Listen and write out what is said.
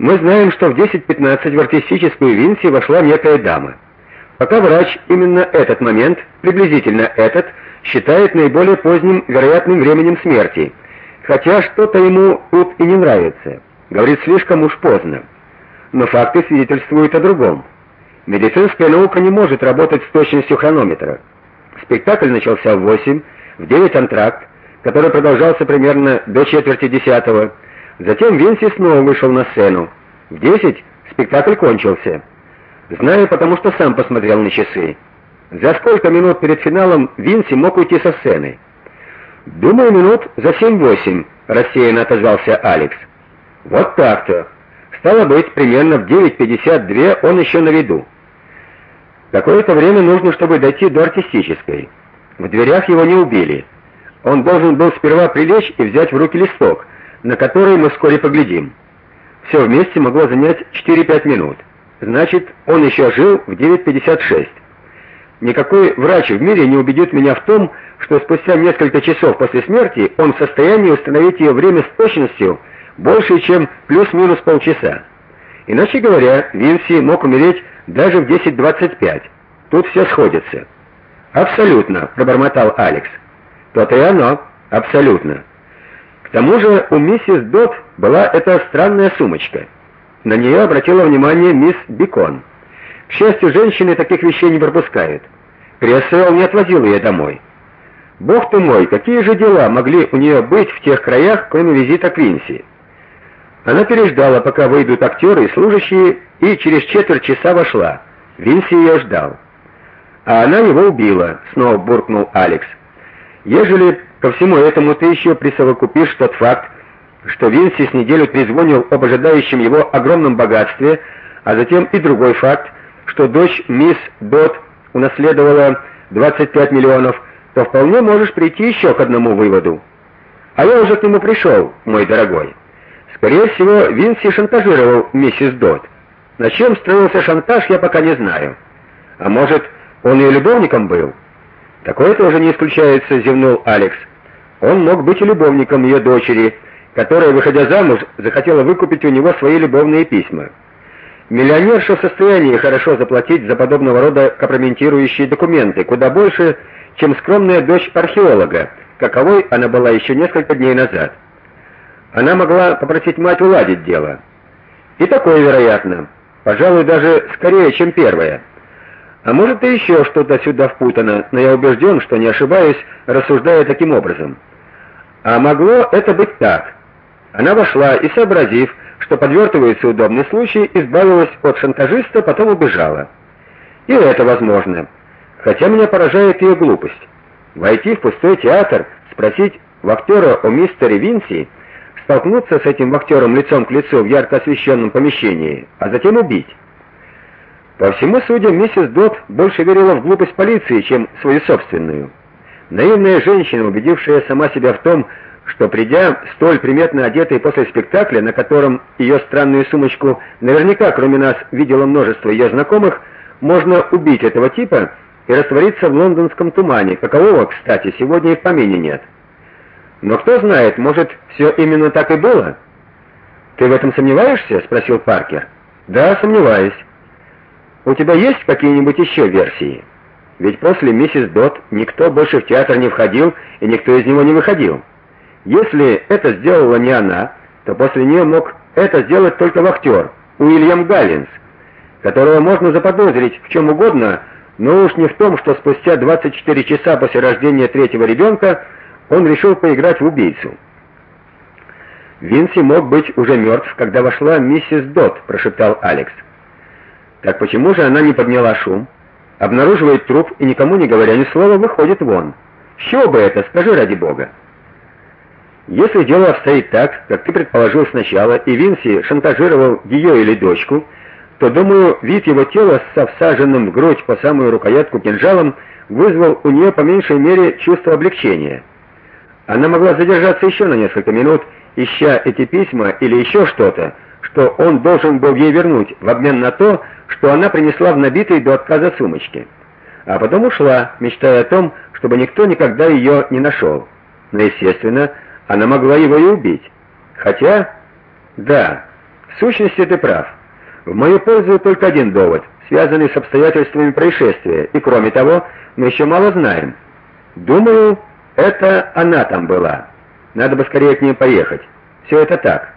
Мы знаем, что в 10:15 в артистическую Винси вошла некая дама. Пока врач именно этот момент, приблизительно этот, считает наиболее поздним вероятным временем смерти. Хотя что-то ему тут и не нравится. Говорит, слишком уж поздно. Но факты свидетельствуют о другом. Медицинская наука не может работать с точностью хронометра. Спектакль начался в 8, в 9 антракт, который продолжался примерно до четверти десятого. Затем Винси снова вышел на сцену. В 10 спектакль кончился. Знаю, потому что сам посмотрел на часы. За сколько минут перед финалом Винси мог уйти со сцены? Думаю, минут за 7-8, рассеянно отозвался Алекс. Вот так-то. Стало быть, примерно в 9:52 он еще на виду. Какое-то время нужно, чтобы дойти до артистической. В дверях его не убили. Он должен был сперва прилечь и взять в руки листок, на который мы вскоре поглядим. Все вместе могло занять 4-5 минут. Значит, он еще жил в 9:56. Никакой врач в мире не убедит меня в том, что спустя несколько часов после смерти он в состоянии установить ее время с точностью больше, чем плюс-минус полчаса. Иначе говоря, Винси мог умереть даже в 10:25. Тут все сходится. Абсолютно, пробормотал Алекс. То-то и оно, абсолютно. К тому же у миссис Дот была эта странная сумочка. На нее обратила внимание мисс Бикон. К счастью, женщины таких вещей не пропускают. Крессел не отвозил ее домой. Бог ты мой, какие же дела могли у нее быть в тех краях, кроме визита Винси? Она переждала, пока выйдут актеры и служащие, и через четверть часа вошла. Винси ее ждал. А она его убила, снова буркнул Алекс. Ежели ко всему этому ты еще присовокупишь тот факт, что Винси с неделю трезвонил об ожидающем его огромном богатстве, а затем и другой факт, что дочь мисс Дот унаследовала 25 миллионов, то вполне можешь прийти еще к одному выводу. А я уже к нему пришел, мой дорогой. Скорее всего, Винси шантажировал миссис Дот. На чем строился шантаж, я пока не знаю. А может, он и любовником был? Такое тоже не исключается, зевнул Алекс. Он мог быть и любовником ее дочери, которая, выходя замуж, захотела выкупить у него свои любовные письма. Миллионерша в состоянии хорошо заплатить за подобного рода компрометирующие документы, куда больше, чем скромная дочь археолога, каковой она была еще несколько дней назад. Она могла попросить мать уладить дело. И такое вероятно. Пожалуй, даже скорее, чем первое. А может, и еще что-то сюда впутано, но я убежден, что не ошибаюсь, рассуждая таким образом. А могло это быть так. Она вошла и, сообразив, что подвертывается удобный случай, избавилась от шантажиста, потом убежала. И это возможно. Хотя меня поражает ее глупость. Войти в пустой театр, спросить в актера о мистере Винси, столкнуться с этим актером лицом к лицу в ярко освещенном помещении, а затем убить. По всему судя, миссис Дот больше верила в глупость полиции, чем в свою собственную. Наивная женщина, убедившая сама себя в том, что придя столь приметно одетой после спектакля, на котором ее странную сумочку наверняка, кроме нас, видело множество ее знакомых, можно убить этого типа и раствориться в лондонском тумане, какового, кстати, сегодня и в помине нет. Но кто знает, может, все именно так и было? Ты в этом сомневаешься? спросил Паркер. Да, сомневаюсь. У тебя есть какие-нибудь еще версии? Ведь после миссис Дот никто больше в театр не входил, и никто из него не выходил. Если это сделала не она, то после нее мог это сделать только актер Уильям Галлинс, которого можно заподозрить в чем угодно, но уж не в том, что спустя 24 часа после рождения третьего ребенка он решил поиграть в убийцу. Винси мог быть уже мертв, когда вошла миссис Дот, прошептал Алекс. Так почему же она не подняла шум? Обнаруживает труп и никому не говоря ни слова выходит вон. Что бы это, скажи ради бога. Если дело обстоит так, как ты предположил сначала, и Винси шантажировал ее или дочку, то, думаю, вид его тела со всаженным в грудь по самую рукоятку кинжалом вызвал у нее по меньшей мере чувство облегчения. Она могла задержаться еще на несколько минут, ища эти письма или еще что-то, что он должен был ей вернуть в обмен на то, что она принесла в набитой до отказа сумочке. А потом ушла, мечтая о том, чтобы никто никогда ее не нашел. Но, естественно, она могла его и убить. Хотя, да, В сущности ты прав. В мою пользу только один довод, связанный с обстоятельствами происшествия, и кроме того, мы еще мало знаем. Думаю, это она там была. Надо бы скорее к ней поехать. Все это так.